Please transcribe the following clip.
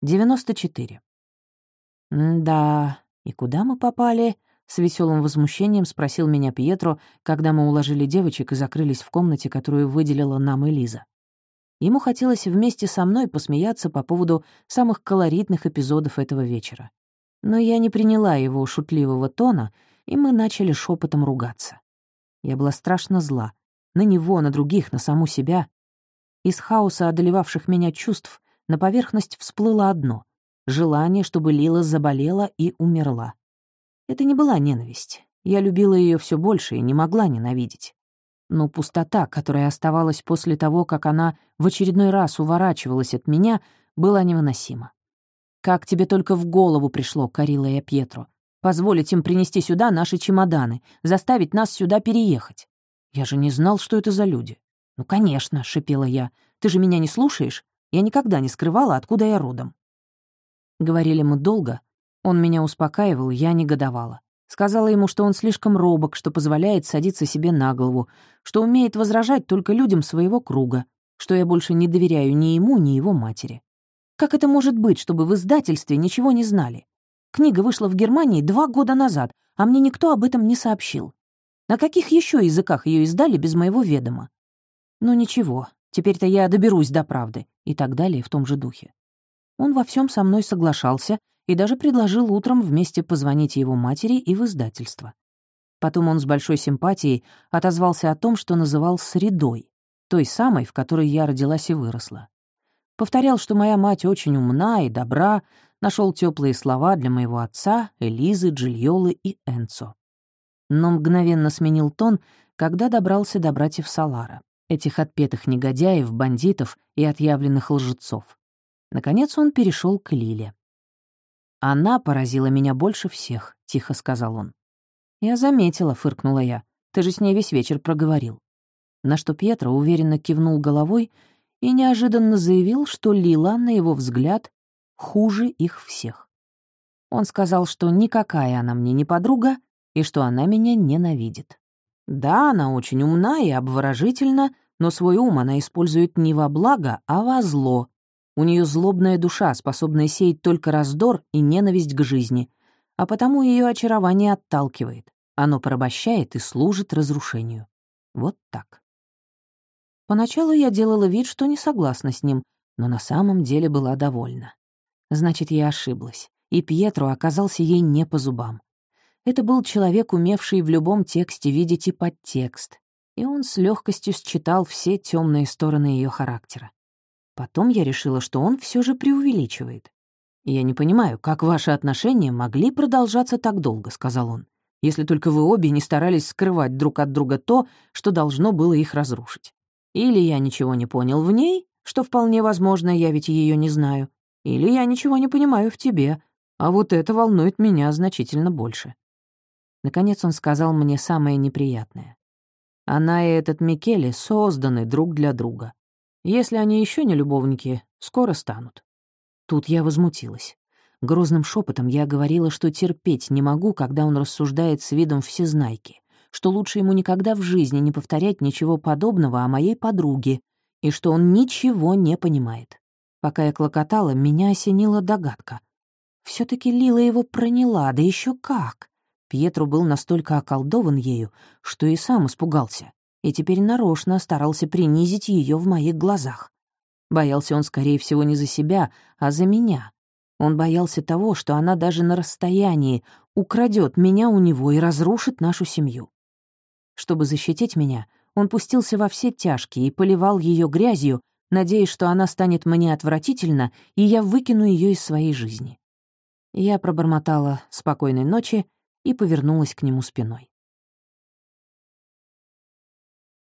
94. «Да, и куда мы попали?» — с веселым возмущением спросил меня Пьетро, когда мы уложили девочек и закрылись в комнате, которую выделила нам Элиза. Ему хотелось вместе со мной посмеяться по поводу самых колоритных эпизодов этого вечера. Но я не приняла его шутливого тона, и мы начали шепотом ругаться. Я была страшно зла. На него, на других, на саму себя. Из хаоса одолевавших меня чувств на поверхность всплыло одно — желание, чтобы Лила заболела и умерла. Это не была ненависть. Я любила ее все больше и не могла ненавидеть. Но пустота, которая оставалась после того, как она в очередной раз уворачивалась от меня, была невыносима. «Как тебе только в голову пришло, Карила и Пьетро, позволить им принести сюда наши чемоданы, заставить нас сюда переехать? Я же не знал, что это за люди». «Ну, конечно», — шипела я, — «ты же меня не слушаешь? Я никогда не скрывала, откуда я родом». Говорили мы долго. Он меня успокаивал, я негодовала. Сказала ему, что он слишком робок, что позволяет садиться себе на голову, что умеет возражать только людям своего круга, что я больше не доверяю ни ему, ни его матери. Как это может быть, чтобы в издательстве ничего не знали? Книга вышла в Германии два года назад, а мне никто об этом не сообщил. На каких еще языках ее издали без моего ведома? Ну ничего, теперь-то я доберусь до правды, и так далее в том же духе. Он во всем со мной соглашался и даже предложил утром вместе позвонить его матери и в издательство. Потом он с большой симпатией отозвался о том, что называл «средой», той самой, в которой я родилась и выросла. Повторял, что моя мать очень умна и добра, нашел теплые слова для моего отца, Элизы, Джильолы и Энцо. Но мгновенно сменил тон, когда добрался до братьев Салара, этих отпетых негодяев, бандитов и отъявленных лжецов. Наконец он перешел к Лиле. «Она поразила меня больше всех», — тихо сказал он. «Я заметила», — фыркнула я. «Ты же с ней весь вечер проговорил». На что Пьетро уверенно кивнул головой и неожиданно заявил, что Лила, на его взгляд, хуже их всех. Он сказал, что никакая она мне не подруга и что она меня ненавидит. Да, она очень умна и обворожительна, но свой ум она использует не во благо, а во зло, у нее злобная душа, способная сеять только раздор и ненависть к жизни, а потому ее очарование отталкивает. Оно порабощает и служит разрушению. Вот так. Поначалу я делала вид, что не согласна с ним, но на самом деле была довольна. Значит, я ошиблась, и Пьетро оказался ей не по зубам. Это был человек, умевший в любом тексте видеть и подтекст, и он с легкостью считал все темные стороны ее характера. Потом я решила, что он все же преувеличивает. «Я не понимаю, как ваши отношения могли продолжаться так долго», — сказал он, «если только вы обе не старались скрывать друг от друга то, что должно было их разрушить. Или я ничего не понял в ней, что вполне возможно, я ведь ее не знаю, или я ничего не понимаю в тебе, а вот это волнует меня значительно больше». Наконец он сказал мне самое неприятное. Она и этот Микеле созданы друг для друга. Если они еще не любовники, скоро станут. Тут я возмутилась. Грозным шепотом я говорила, что терпеть не могу, когда он рассуждает с видом всезнайки, что лучше ему никогда в жизни не повторять ничего подобного о моей подруге, и что он ничего не понимает. Пока я клокотала, меня осенила догадка. все таки Лила его проняла, да еще как. Пьетро был настолько околдован ею, что и сам испугался и теперь нарочно старался принизить ее в моих глазах. Боялся он, скорее всего, не за себя, а за меня. Он боялся того, что она даже на расстоянии украдет меня у него и разрушит нашу семью. Чтобы защитить меня, он пустился во все тяжкие и поливал ее грязью, надеясь, что она станет мне отвратительна, и я выкину ее из своей жизни. Я пробормотала «спокойной ночи» и повернулась к нему спиной.